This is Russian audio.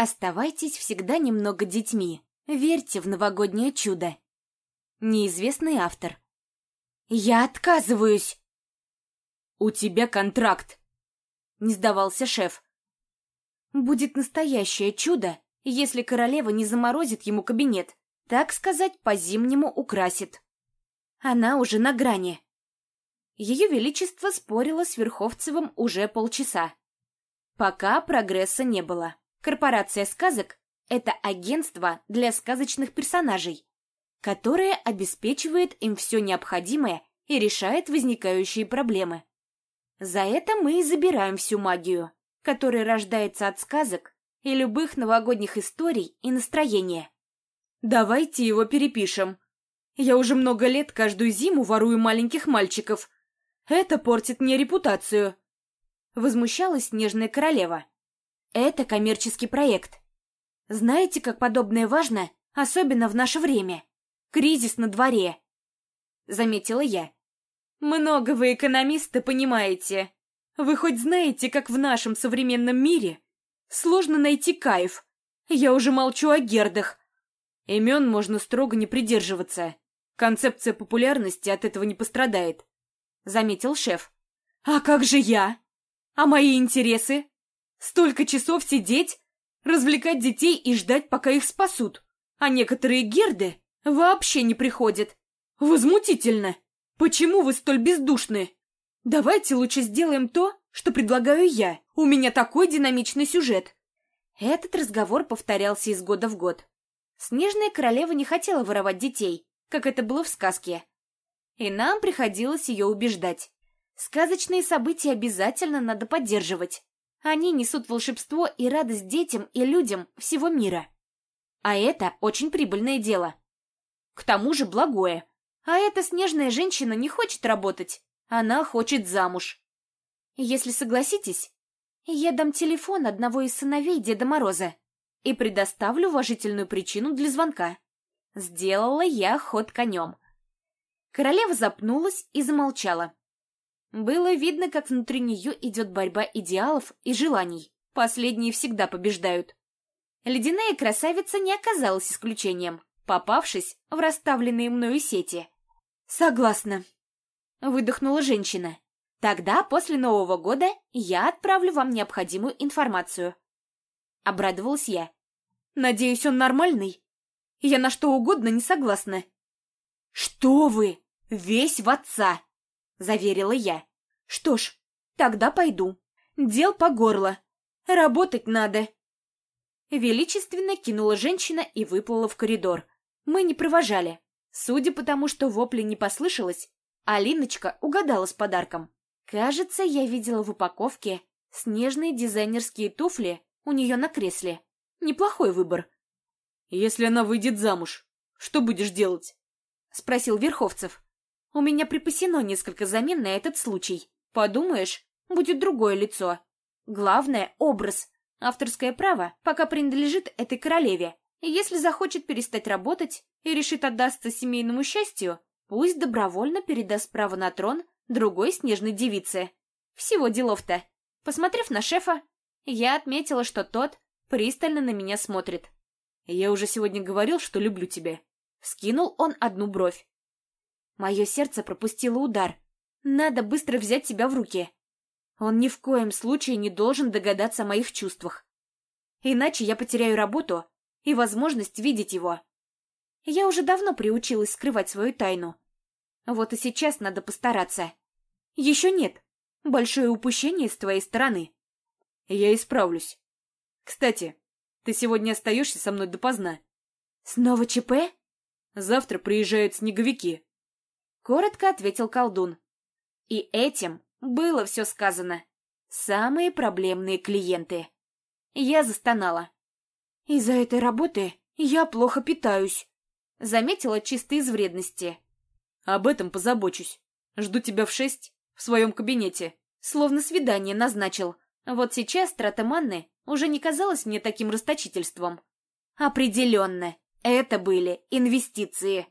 Оставайтесь всегда немного детьми. Верьте в новогоднее чудо. Неизвестный автор. Я отказываюсь. У тебя контракт. Не сдавался шеф. Будет настоящее чудо, если королева не заморозит ему кабинет, так сказать, по-зимнему украсит. Она уже на грани. Ее Величество спорило с Верховцевым уже полчаса. Пока прогресса не было. Корпорация сказок — это агентство для сказочных персонажей, которое обеспечивает им все необходимое и решает возникающие проблемы. За это мы и забираем всю магию, которая рождается от сказок и любых новогодних историй и настроения. Давайте его перепишем. Я уже много лет каждую зиму ворую маленьких мальчиков, это портит мне репутацию. Возмущалась Снежная Королева. Это коммерческий проект. Знаете, как подобное важно, особенно в наше время? Кризис на дворе. Заметила я. Много вы, экономисты, понимаете. Вы хоть знаете, как в нашем современном мире сложно найти кайф? Я уже молчу о гердах. Имен можно строго не придерживаться. Концепция популярности от этого не пострадает заметил шеф. «А как же я? А мои интересы? Столько часов сидеть, развлекать детей и ждать, пока их спасут. А некоторые герды вообще не приходят. Возмутительно! Почему вы столь бездушны? Давайте лучше сделаем то, что предлагаю я. У меня такой динамичный сюжет». Этот разговор повторялся из года в год. Снежная королева не хотела воровать детей, как это было в сказке, и нам приходилось ее убеждать. Сказочные события обязательно надо поддерживать. Они несут волшебство и радость детям и людям всего мира. А это очень прибыльное дело. К тому же благое. А эта снежная женщина не хочет работать. Она хочет замуж. Если согласитесь, я дам телефон одного из сыновей Деда Мороза и предоставлю уважительную причину для звонка. Сделала я ход конем. Королева запнулась и замолчала. Было видно, как внутри нее идет борьба идеалов и желаний. Последние всегда побеждают. Ледяная красавица не оказалась исключением, попавшись в расставленные мною сети. «Согласна», — выдохнула женщина. «Тогда, после Нового года, я отправлю вам необходимую информацию». Обрадовалась я. «Надеюсь, он нормальный? Я на что угодно не согласна». «Что вы!» «Весь в отца!» — заверила я. «Что ж, тогда пойду. Дел по горло. Работать надо». Величественно кинула женщина и выплыла в коридор. Мы не провожали. Судя по тому, что вопли не послышалось, Алиночка угадала с подарком. Кажется, я видела в упаковке снежные дизайнерские туфли у нее на кресле. Неплохой выбор. «Если она выйдет замуж, что будешь делать?» — спросил Верховцев. У меня припасено несколько замен на этот случай. Подумаешь, будет другое лицо. Главное — образ. Авторское право пока принадлежит этой королеве. Если захочет перестать работать и решит отдаться семейному счастью, пусть добровольно передаст право на трон другой снежной девице. Всего делов-то. Посмотрев на шефа, я отметила, что тот пристально на меня смотрит. «Я уже сегодня говорил, что люблю тебя». Вскинул он одну бровь. Мое сердце пропустило удар. Надо быстро взять себя в руки. Он ни в коем случае не должен догадаться о моих чувствах. Иначе я потеряю работу и возможность видеть его. Я уже давно приучилась скрывать свою тайну. Вот и сейчас надо постараться. Еще нет. Большое упущение с твоей стороны. Я исправлюсь. Кстати, ты сегодня остаешься со мной допоздна. Снова ЧП? Завтра приезжают снеговики. Коротко ответил колдун. И этим было все сказано. Самые проблемные клиенты. Я застонала. Из-за этой работы я плохо питаюсь. Заметила чисто из вредности. Об этом позабочусь. Жду тебя в шесть в своем кабинете. Словно свидание назначил. Вот сейчас трата манны уже не казалось мне таким расточительством. Определенно, это были инвестиции.